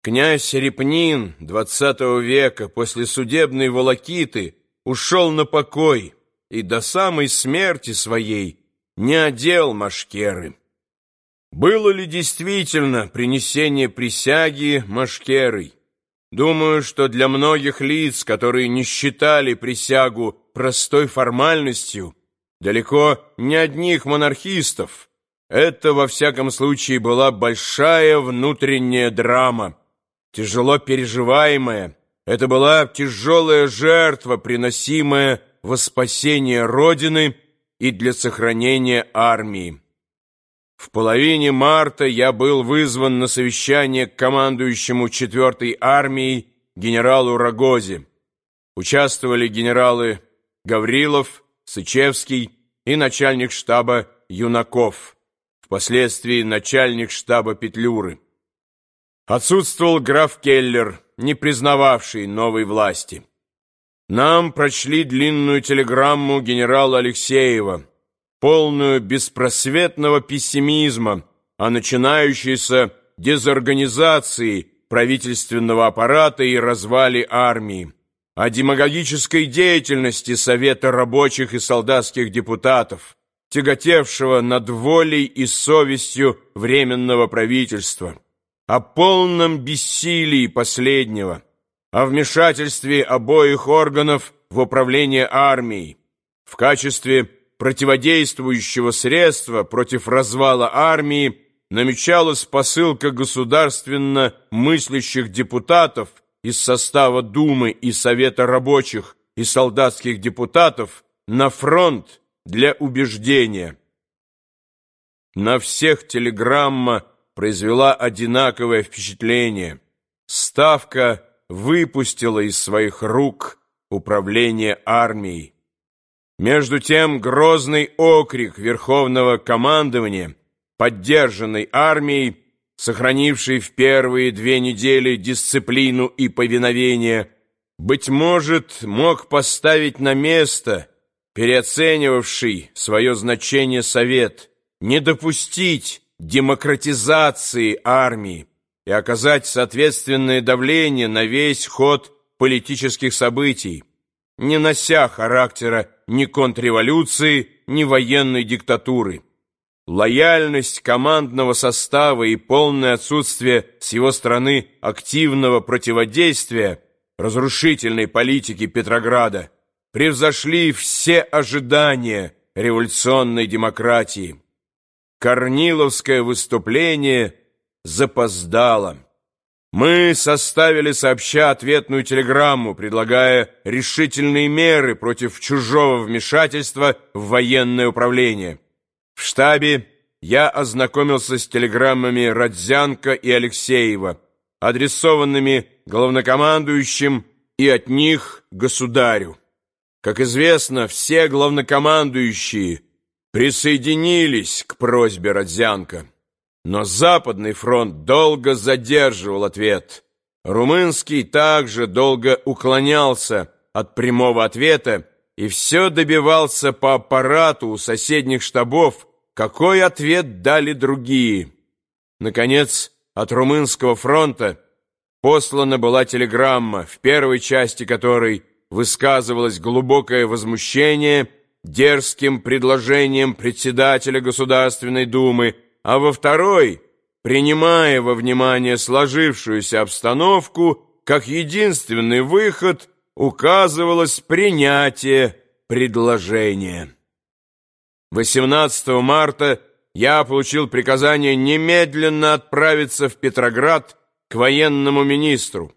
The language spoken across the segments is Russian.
Князь Репнин двадцатого века после судебной волокиты ушел на покой и до самой смерти своей не одел машкеры. Было ли действительно принесение присяги машкерой? Думаю, что для многих лиц, которые не считали присягу простой формальностью, далеко не одних монархистов, это, во всяком случае, была большая внутренняя драма, тяжело переживаемая. Это была тяжелая жертва, приносимая во спасение Родины и для сохранения армии. В половине марта я был вызван на совещание к командующему 4-й армией генералу Рогозе. Участвовали генералы Гаврилов, Сычевский и начальник штаба Юнаков, впоследствии начальник штаба Петлюры. Отсутствовал граф Келлер, не признававший новой власти. Нам прочли длинную телеграмму генерала Алексеева, полную беспросветного пессимизма о начинающейся дезорганизации правительственного аппарата и развале армии, о демагогической деятельности Совета рабочих и солдатских депутатов, тяготевшего над волей и совестью Временного правительства, о полном бессилии последнего, о вмешательстве обоих органов в управление армией, в качестве противодействующего средства против развала армии намечалась посылка государственно мыслящих депутатов из состава Думы и Совета рабочих и солдатских депутатов на фронт для убеждения. На всех телеграмма произвела одинаковое впечатление. Ставка выпустила из своих рук управление армией. Между тем грозный окрик Верховного командования, поддержанный армией, сохранившей в первые две недели дисциплину и повиновение, быть может, мог поставить на место переоценивавший свое значение Совет, не допустить демократизации армии и оказать соответственное давление на весь ход политических событий, не нося характера ни контрреволюции, ни военной диктатуры. Лояльность командного состава и полное отсутствие с его стороны активного противодействия разрушительной политике Петрограда превзошли все ожидания революционной демократии. Корниловское выступление запоздало. Мы составили сообща ответную телеграмму, предлагая решительные меры против чужого вмешательства в военное управление. В штабе я ознакомился с телеграммами Родзянко и Алексеева, адресованными главнокомандующим и от них государю. Как известно, все главнокомандующие присоединились к просьбе Родзянко. Но Западный фронт долго задерживал ответ. Румынский также долго уклонялся от прямого ответа и все добивался по аппарату у соседних штабов, какой ответ дали другие. Наконец, от Румынского фронта послана была телеграмма, в первой части которой высказывалось глубокое возмущение дерзким предложением председателя Государственной Думы а во второй, принимая во внимание сложившуюся обстановку, как единственный выход указывалось принятие предложения. 18 марта я получил приказание немедленно отправиться в Петроград к военному министру.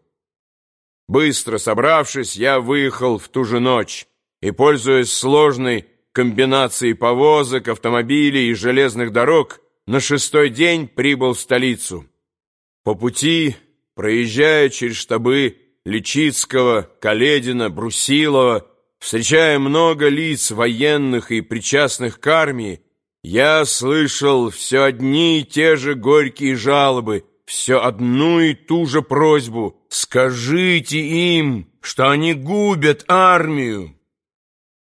Быстро собравшись, я выехал в ту же ночь и, пользуясь сложной комбинацией повозок, автомобилей и железных дорог, на шестой день прибыл в столицу. По пути, проезжая через штабы Личицкого, Каледина, Брусилова, встречая много лиц военных и причастных к армии, я слышал все одни и те же горькие жалобы, все одну и ту же просьбу «Скажите им, что они губят армию!»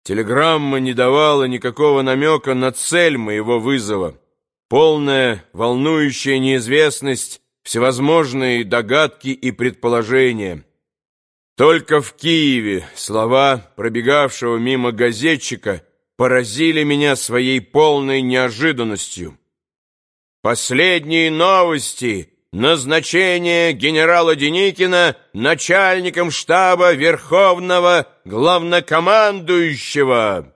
Телеграмма не давала никакого намека на цель моего вызова. Полная, волнующая неизвестность всевозможные догадки и предположения. Только в Киеве слова пробегавшего мимо газетчика поразили меня своей полной неожиданностью. Последние новости — назначение генерала Деникина начальником штаба Верховного Главнокомандующего.